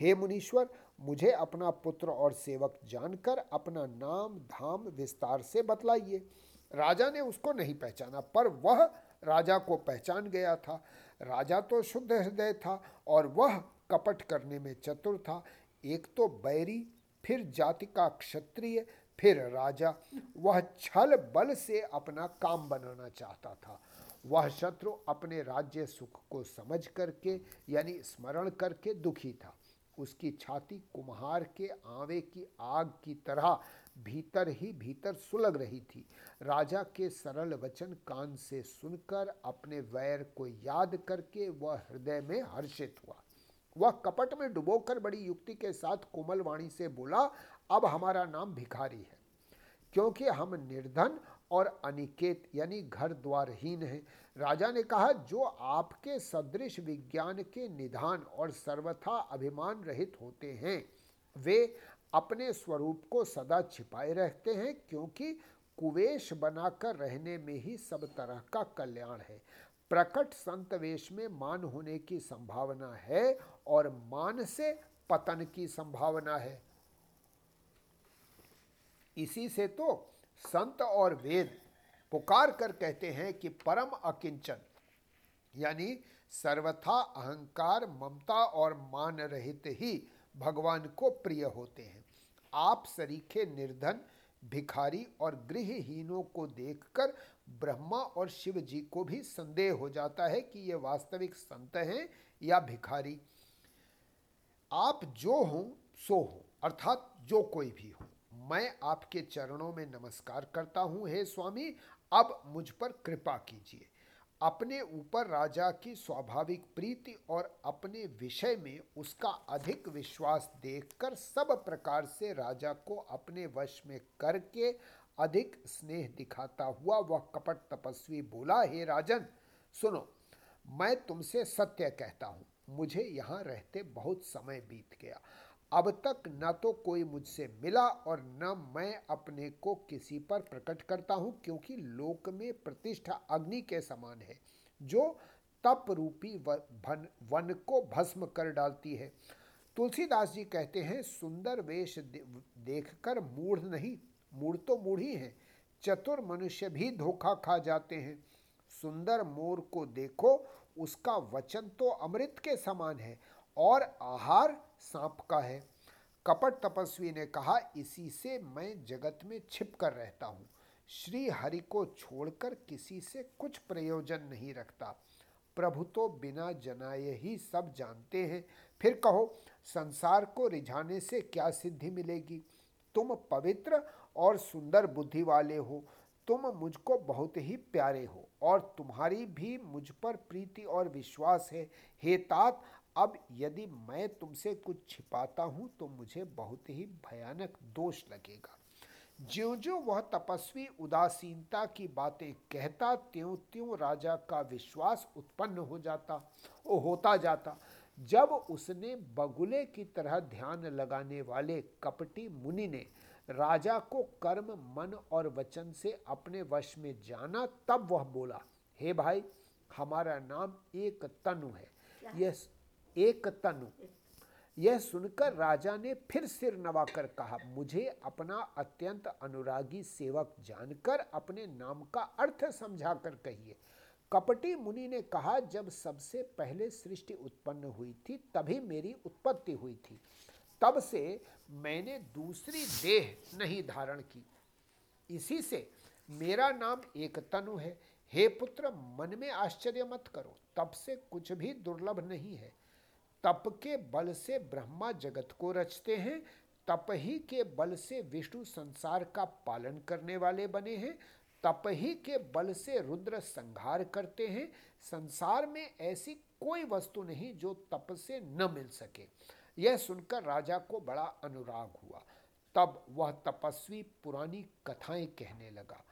हे मुनीश्वर मुझे अपना पुत्र और सेवक जानकर अपना नाम धाम विस्तार से बतलाइए। राजा ने उसको नहीं पहचाना, पर वह राजा को पहचान गया था। राजा तो शुद्ध हृदय था और वह कपट करने में चतुर था। एक तो बैरी, फिर जाति का क्षत्रिय, फिर राजा। वह छल बल से अपना काम बनाना चाहता था। वह शत्रु अपने राज्य सुख को समझ करके, यानी स्मरण करके दुखी था। उसकी छाती कुम्हार के आवे की आग की तरह भीतर ही भीतर सुलग रही थी। राजा के सरल वचन कान से सुनकर, अपने वैर को याद करके वह हृदय में हर्षित हुआ। वह कपट में डुबोकर बड़ी युक्ति के साथ कोमल वाणी से बोला, अब हमारा नाम भिखारी है, क्योंकि हम निर्धन और अनिकेत, यानी घर द्वारहीन हैं राजा ने कहा, जो आपके सदृश विज्ञान के निधान और सर्वथा अभिमान रहित होते हैं, वे अपने स्वरूप को सदा छिपाए रहते हैं, क्योंकि कुवेश बनाकर रहने में ही सब तरह का कल्याण है। प्रकट संत वेश में मान होने की संभावना है और मान से पतन की संभावना है। इसी से तो संत और वेद पुकार कर कहते हैं कि परम अकिंचन, यानी सर्वथा अहंकार, ममता और मान रहित ही भगवान को प्रिय होते हैं। आप सरीखे, निर्धन, भिखारी और गृहहीनों को देखकर ब्रह्मा और शिव जी को भी संदेह हो जाता है कि ये वास्तविक संत हैं या भिखारी। आप जो हो, सो हो, अर्थात जो कोई भी हो। मैं आपके चरणों में नमस्कार करता हूँ। हे स्वामी, अब मुझ पर कृपा कीजिए। अपने ऊपर राजा की स्वाभाविक प्रीति और अपने विषय में उसका अधिक विश्वास देखकर सब प्रकार से राजा को अपने वश में करके अधिक स्नेह दिखाता हुआ वह कपट तपस्वी बोला, हे राजन, सुनो, मैं तुमसे सत्य कहता हूँ। मुझे यहाँ रहते बहुत समय बीत गया। अब तक न तो कोई मुझसे मिला और न मैं अपने को किसी पर प्रकट करता हूँ, क्योंकि लोक में प्रतिष्ठा अग्नि के समान है, जो तप रूपी वन वन को भस्म कर डालती है। तुलसीदास जी कहते हैं, सुंदर वेश देखकर मूढ़ नहीं, मूढ़ तो मूढ़ ही है, चतुर मनुष्य भी धोखा खा जाते हैं। सुंदर मोर को देखो, उसका वचन तो अमृत के समान है और आहार सांप का है। कपट तपस्वी ने कहा, इसी से मैं जगत में छिप कर रहता हूँ। श्री हरि को छोड़कर किसी से कुछ प्रयोजन नहीं रखता। प्रभु तो बिना जनाए ही सब जानते हैं। फिर कहो, संसार को रिझाने से क्या सिद्धि मिलेगी? तुम पवित्र और सुंदर बुद्धि वाले हो। तुम मुझको बहुत ही प्यारे हो और तुम्हारी भी मुझ पर प्रीति और विश्वास है। हे तात अब यदि मैं तुमसे कुछ छिपाता हूँ तो मुझे बहुत ही भयानक दोष लगेगा। ज्यो ज्यो वह तपस्वी उदासीनता की बातें कहता त्यों त्यों राजा का विश्वास उत्पन्न हो जाता वो होता जाता। जब उसने बगुले की तरह ध्यान लगाने वाले कपटी मुनि ने राजा को कर्म मन और वचन से अपने वश में जाना तब वह बोला हे hey भाई हमारा नाम एक तनु है। यह एक तनु। यह सुनकर राजा ने फिर सिर नवाकर कहा, मुझे अपना अत्यंत अनुरागी सेवक जानकर अपने नाम का अर्थ समझाकर कहिए। कपटी मुनि ने कहा, जब सबसे पहले सृष्टि उत्पन्न हुई थी, तभी मेरी उत्पत्ति हुई थी। तब से मैंने दूसरी देह नहीं धारण की। इसी से मेरा नाम एक तनु है। हे पुत्र, मन में आश्चर्य मत करो। तब से कुछ भी दुर्लभ नहीं है। तप के बल से ब्रह्मा जगत को रचते हैं, तप ही के बल से विष्णु संसार का पालन करने वाले बने हैं, तप ही के बल से रुद्र संहार करते हैं। संसार में ऐसी कोई वस्तु नहीं जो तप से न मिल सके। यह सुनकर राजा को बड़ा अनुराग हुआ। तब वह तपस्वी पुरानी कथाएँ कहने लगा।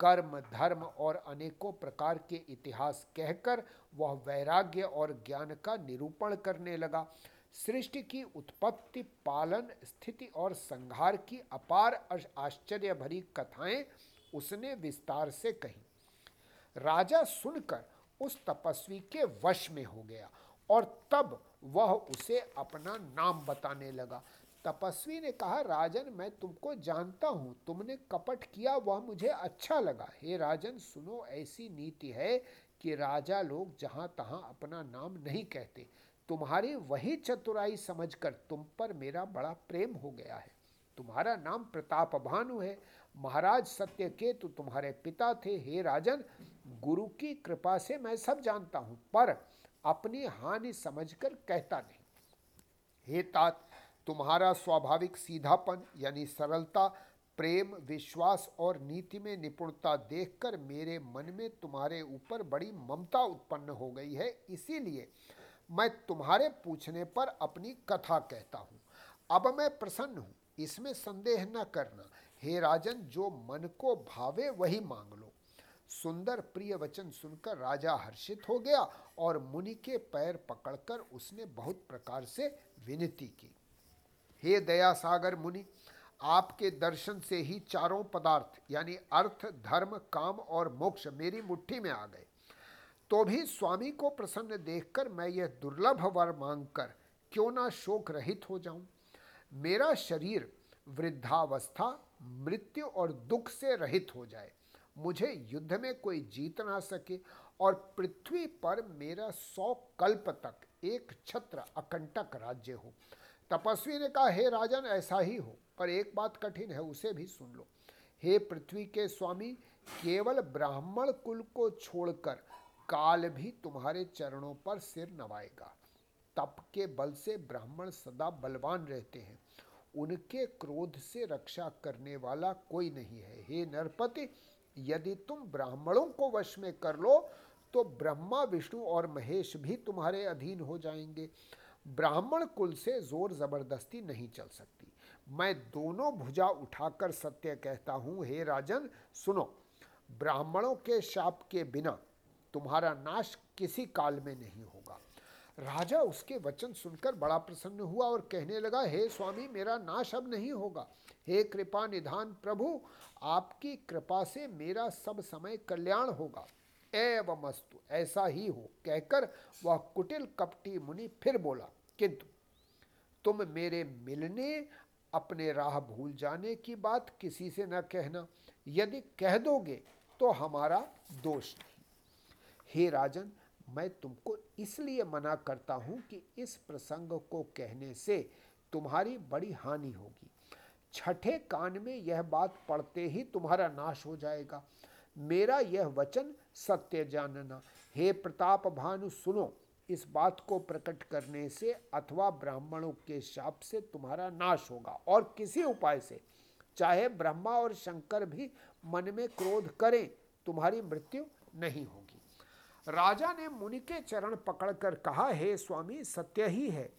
कर्म, धर्म और अनेकों प्रकार के इतिहास कहकर वह वैराग्य और ज्ञान का निरूपण करने लगा। सृष्टि की उत्पत्ति, पालन, स्थिति और संहार की अपार आश्चर्य भरी कथाएँ उसने विस्तार से कही। राजा सुनकर उस तपस्वी के वश में हो गया और तब वह उसे अपना नाम बताने लगा। तपस्वी ने कहा, राजन, मैं तुमको जानता हूँ। तुमने कपट किया, वह मुझे अच्छा लगा। हे राजन, सुनो, ऐसी नीति है कि राजा लोग जहाँ तहाँ अपना नाम नहीं कहते। तुम्हारी वही चतुराई समझकर तुम पर मेरा बड़ा प्रेम हो गया है। तुम्हारा नाम प्रताप भानु है। महाराज सत्यकेतु तुम्हारे पिता थे। हे राजन, गुरु की कृपा से मैं सब जानता हूँ, पर अपनी हानि समझकर कहता नहीं। हे तात तुम्हारा स्वाभाविक सीधापन, यानी सरलता, प्रेम, विश्वास और नीति में निपुणता देखकर मेरे मन में तुम्हारे ऊपर बड़ी ममता उत्पन्न हो गई है। इसीलिए मैं तुम्हारे पूछने पर अपनी कथा कहता हूँ। अब मैं प्रसन्न हूँ। इसमें संदेह न करना। हे राजन, जो मन को भावे वही मांग लो। सुंदर प्रिय वचन सुनकर राजा हर्षित हो गया और मुनि के पैर पकड़कर उसने बहुत प्रकार से विनती की। हे दया सागर मुनि, आपके दर्शन से ही चारों पदार्थ, यानी अर्थ, धर्म, काम और मोक्ष मेरी मुट्ठी में आ गए। तो भी स्वामी को प्रसन्न देखकर मैं यह दुर्लभ वर मांगकर क्यों ना शोक रहित हो जाऊँ? मेरा शरीर वृद्धावस्था, मृत्यु और दुख से रहित हो जाए। मुझे युद्ध में कोई जीत ना सके और पृथ्वी पर मेरा सौ कल्प तक एक छत्र अकंटक राज्य हो। तपस्वी ने कहा, हे राजन, ऐसा ही हो, पर एक बात कठिन है, उसे भी सुन लो। हे पृथ्वी के स्वामी, केवल ब्राह्मण कुल को छोड़कर काल भी तुम्हारे चरणों पर सिर नवाएगा। तप के बल से ब्राह्मण सदा बलवान रहते हैं। उनके क्रोध से रक्षा करने वाला कोई नहीं है। हे नरपति, यदि तुम ब्राह्मणों को वश में कर लो तो ब्रह्मा, विष्णु और महेश भी तुम्हारे अधीन हो जाएँगे। ब्राह्मण कुल से ज़ोर ज़बरदस्ती नहीं चल सकती। मैं दोनों भुजा उठाकर सत्य कहता हूँ, हे राजन, सुनो, ब्राह्मणों के शाप के बिना तुम्हारा नाश किसी काल में नहीं होगा राजा उसके वचन सुनकर बड़ा प्रसन्न हुआ और कहने लगा, हे स्वामी, मेरा नाश अब नहीं होगा। हे कृपा निधान प्रभु, आपकी कृपा से मेरा सब समय कल्याण होगा। एवं अस्तु ऐसा ही हो। कहकर वह कुटिल कपटी मुनि फिर बोला, किंतु तुम मेरे मिलने, अपने राह भूल जाने की बात किसी से न कहना। यदि कह दोगे तो हमारा दोष नहीं। हे राजन, मैं तुमको इसलिए मना करता हूँ कि इस प्रसंग को कहने से तुम्हारी बड़ी हानि होगी। छठे कान में यह बात पढ़ते ही तुम्हारा नाश हो जाएगा। मेरा यह वचन सत्य जानना। हे प्रताप भानु, सुनो, इस बात को प्रकट करने से अथवा ब्राह्मणों के शाप से तुम्हारा नाश होगा। और किसी उपाय से, चाहे ब्रह्मा और शंकर भी मन में क्रोध करें, तुम्हारी मृत्यु नहीं होगी। राजा ने मुनि के चरण पकड़कर कहा, हे स्वामी, सत्य ही है।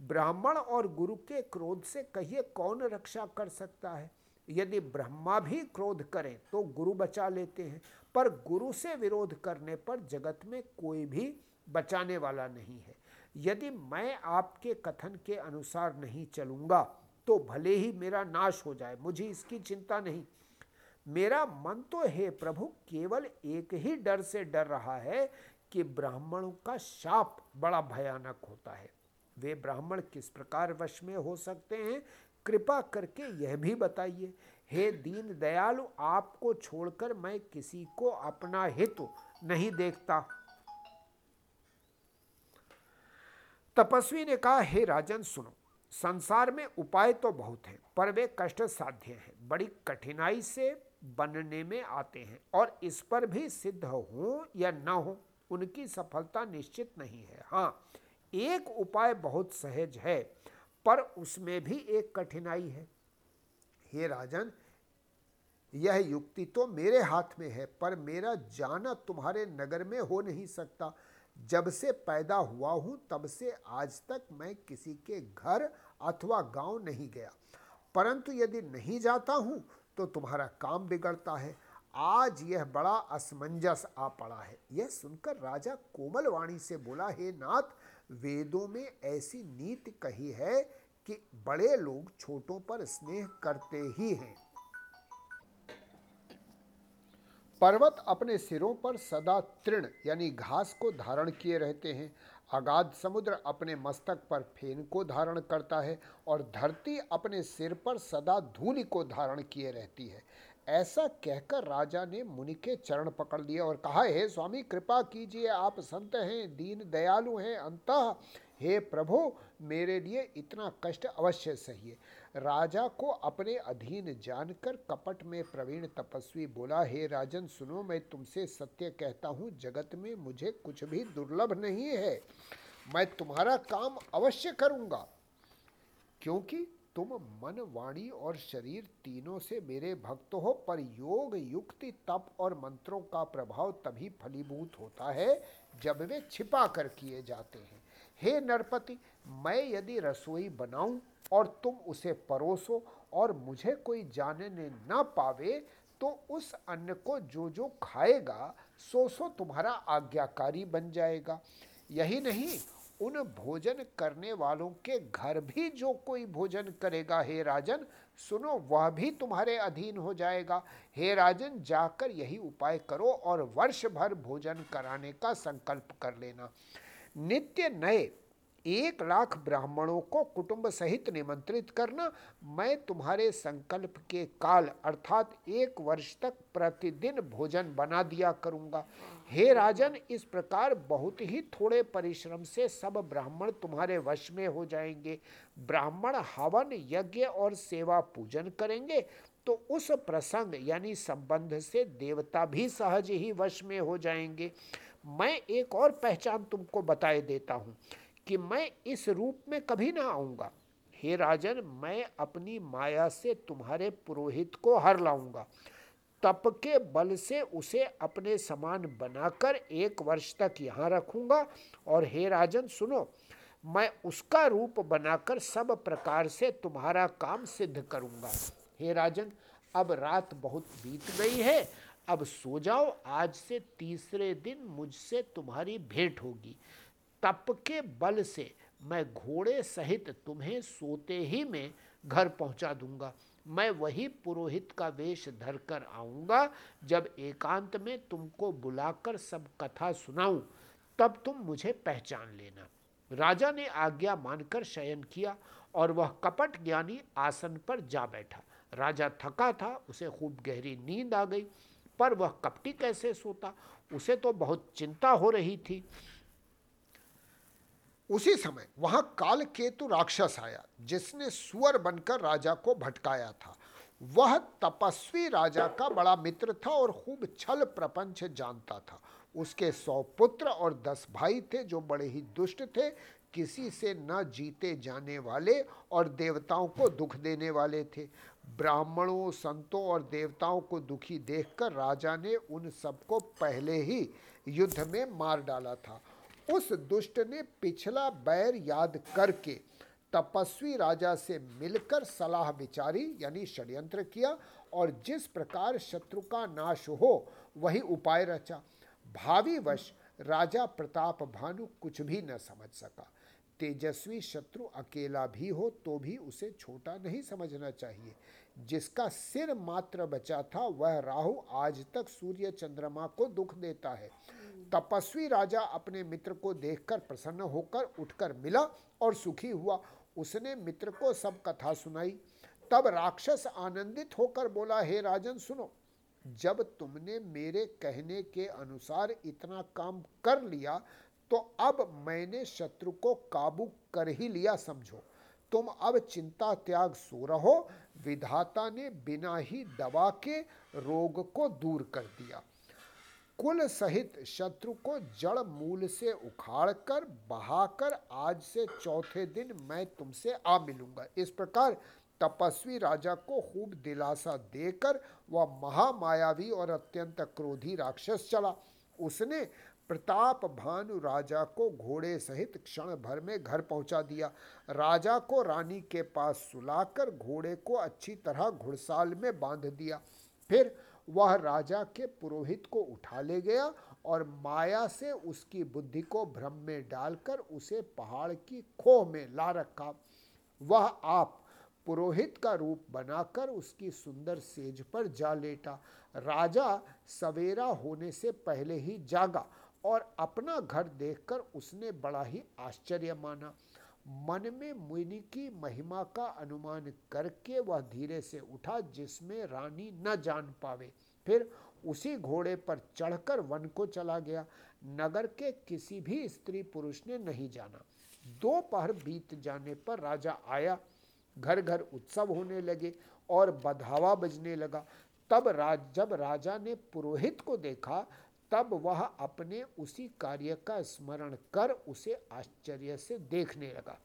ब्राह्मण और गुरु के क्रोध से कहिए कौन रक्षा कर सकता है? यदि ब्रह्मा भी क्रोध करें तो गुरु बचा लेते हैं, पर गुरु से विरोध करने पर जगत में कोई भी बचाने वाला नहीं है। यदि मैं आपके कथन के अनुसार नहीं चलूँगा तो भले ही मेरा नाश हो जाए, मुझे इसकी चिंता नहीं। मेरा मन तो है प्रभु, केवल एक ही डर से डर रहा है कि ब्राह्मणों का शाप बड़ा भयानक होता है। वे ब्राह्मण किस प्रकार वश में हो सकते हैं कृपा करके यह भी बताइए, हे दीन दयालु, आपको छोड़कर मैं किसी को अपना हित नहीं देखता। तपस्वी ने कहा, हे राजन, सुनो, संसार में उपाय तो बहुत हैं, पर वे कष्ट साध्य हैं, बड़ी कठिनाई से बनने में आते हैं, और इस पर भी सिद्ध हो या न हो, उनकी सफलता निश्चित नहीं है। हाँ एक उपाय बहुत सहज है पर उसमें भी एक कठिनाई है। हे राजन, यह युक्ति तो मेरे हाथ में है, पर मेरा जाना तुम्हारे नगर में हो नहीं सकता। जब से पैदा हुआ हूँ, तब से आज तक मैं किसी के घर अथवा गाँव नहीं गया। परंतु यदि नहीं जाता हूँ तो तुम्हारा काम बिगड़ता है। आज यह बड़ा असमंजस आ पड़ा है। यह सुनकर राजा कोमल वाणी से बोला, हे नाथ वेदों में ऐसी नीति कही है कि बड़े लोग छोटों पर स्नेह करते ही हैं। पर्वत अपने सिरों पर सदा तृण, यानी घास को धारण किए रहते हैं। अगाध समुद्र अपने मस्तक पर फेन को धारण करता है और धरती अपने सिर पर सदा धूलि को धारण किए रहती है। ऐसा कहकर राजा ने मुनि के चरण पकड़ लिए और कहा, हे स्वामी, कृपा कीजिए, आप संत हैं, दीन दयालु हैं, अंत हे प्रभु, मेरे लिए इतना कष्ट अवश्य सही है राजा को अपने अधीन जानकर कपट में प्रवीण तपस्वी बोला, हे राजन, सुनो, मैं तुमसे सत्य कहता हूँ, जगत में मुझे कुछ भी दुर्लभ नहीं है। मैं तुम्हारा काम अवश्य करूँगा, क्योंकि तुम मन, वाणी और शरीर तीनों से मेरे भक्त हो, पर योग, युक्ति, तप और मंत्रों का प्रभाव तभी फलीभूत होता है, जब वे छिपा कर किए जाते हैं। हे नरपति, मैं यदि रसोई बनाऊँ और तुम उसे परोसो और मुझे कोई जानने न पावे तो उस अन्न को जो जो खाएगा, सो सो तुम्हारा आज्ञाकारी बन जाएगा। यही नहीं उन भोजन करने वालों के घर भी जो कोई भोजन करेगा, हे राजन, सुनो, वह भी तुम्हारे अधीन हो जाएगा। हे राजन, जाकर यही उपाय करो और वर्ष भर भोजन कराने का संकल्प कर लेना। नित्य नए एक लाख ब्राह्मणों को कुटुंब सहित निमंत्रित करना मैं तुम्हारे संकल्प के काल, अर्थात एक वर्ष तक प्रतिदिन भोजन बना दिया करूँगा। हे राजन, इस प्रकार बहुत ही थोड़े परिश्रम से सब ब्राह्मण तुम्हारे वश में हो जाएँगे। ब्राह्मण हवन, यज्ञ और सेवा पूजन करेंगे तो उस प्रसंग यानी संबंध से देवता भी सहज ही वश में हो जाएँगे। मैं एक और पहचान तुमको बताए देता हूँ कि मैं इस रूप में कभी ना आऊँगा। हे राजन, मैं अपनी माया से तुम्हारे पुरोहित को हर लाऊँगा। तप के बल से उसे अपने समान बनाकर एक वर्ष तक यहाँ रखूँगा। और हे राजन, सुनो, मैं उसका रूप बनाकर सब प्रकार से तुम्हारा काम सिद्ध करूँगा। हे राजन, अब रात बहुत बीत गई है। अब सो जाओ, आज से तीसरे दिन मुझसे तुम्हारी भेंट होगी। तप के बल से मैं घोड़े सहित तुम्हें सोते ही में घर पहुँचा दूँगा। मैं वही पुरोहित का वेश धरकर आऊँगा, जब एकांत में तुमको बुलाकर सब कथा सुनाऊं, तब तुम मुझे पहचान लेना। राजा ने आज्ञा मानकर शयन किया और वह कपट ज्ञानी आसन पर जा बैठा। राजा थका था, उसे खूब गहरी नींद आ गई, पर वह कपटी कैसे सोता, उसे तो बहुत चिंता हो रही थी। उसी समय वहाँ काल केतु राक्षस आया, जिसने सुअर बनकर राजा को भटकाया था। वह तपस्वी राजा का बड़ा मित्र था और खूब छल प्रपंच जानता था। उसके सौ पुत्र और दस भाई थे जो बड़े ही दुष्ट थे, किसी से न जीते जाने वाले और देवताओं को दुख देने वाले थे। ब्राह्मणों, संतों और देवताओं को दुखी देखकर राजा ने उन सबको पहले ही युद्ध में मार डाला था। उस दुष्ट ने पिछला बैर याद करके तपस्वी राजा से मिलकर सलाह विचारी, यानी षड्यंत्र किया, और जिस प्रकार शत्रु का नाश हो, वही उपाय रचा। भावी वश राजा प्रताप भानु कुछ भी न समझ सका। तेजस्वी शत्रु अकेला भी हो तो भी उसे छोटा नहीं समझना चाहिए। जिसका सिर मात्र बचा था, वह राहु आज तक सूर्य चंद्रमा को दुख देता है। तपस्वी राजा अपने मित्र को देखकर प्रसन्न होकर उठकर मिला और सुखी हुआ। उसने मित्र को सब कथा सुनाई। तब राक्षस आनंदित होकर बोला, हे राजन, सुनो। जब तुमने मेरे कहने के अनुसार इतना काम कर लिया तो अब मैंने शत्रु को काबू कर ही लिया, समझो। तुम अब चिंता त्याग सो रहो। विधाता ने बिना ही दवा के रोग को दूर कर दिया। कुल सहित शत्रु को जड़ मूल से उखाड़कर, बहाकर आज से चौथे दिन मैं तुमसे आ मिलूँगा। इस प्रकार तपस्वी राजा को खूब दिलासा देकर वह महामायावी और अत्यंत क्रोधी राक्षस चला। उसने प्रताप भानु राजा को घोड़े सहित क्षण भर में घर पहुँचा दिया। राजा को रानी के पास सुलाकर घोड़े को अच्छी तरह घुड़साल में बाँध दिया। फिर वह राजा के पुरोहित को उठा ले गया और माया से उसकी बुद्धि को भ्रम में डालकर उसे पहाड़ की खोह में ला रखा। वह आप पुरोहित का रूप बनाकर उसकी सुंदर सेज पर जा लेटा। राजा सवेरा होने से पहले ही जागा और अपना घर देखकर उसने बड़ा ही आश्चर्य माना। मन में मुनि की महिमा का अनुमान करके वह धीरे से उठा जिसमें रानी न जान पावे। फिर उसी घोड़े पर चढ़कर वन को चला गया। नगर के किसी भी स्त्री पुरुष ने नहीं जाना। दोपहर बीत जाने पर राजा आया। घर घर उत्सव होने लगे और बधावा बजने लगा। तब राज, जब राजा ने पुरोहित को देखा तब वह अपने उसी कार्य का स्मरण कर उसे आश्चर्य से देखने लगा।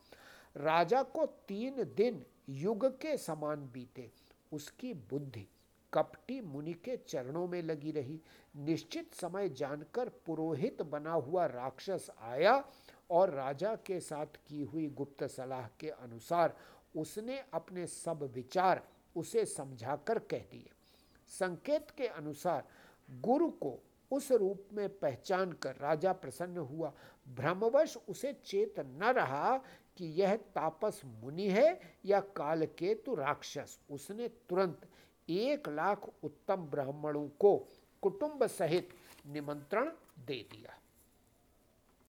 राजा को तीन दिन युग के समान बीते। उसकी बुद्धि कपटी मुनि के चरणों में लगी रही। निश्चित समय जानकर पुरोहित बना हुआ राक्षस आया और राजा के साथ की हुई गुप्त सलाह के अनुसार उसने अपने सब विचार उसे समझाकर कह दिए। संकेत के अनुसार गुरु को उस रूप में पहचान कर राजा प्रसन्न हुआ। भ्रमवश उसे चेत न रहा कि यह तापस मुनि है या काल केतु राक्षस। उसने तुरंत एक लाख उत्तम ब्राह्मणों को कुटुंब सहित निमंत्रण दे दिया।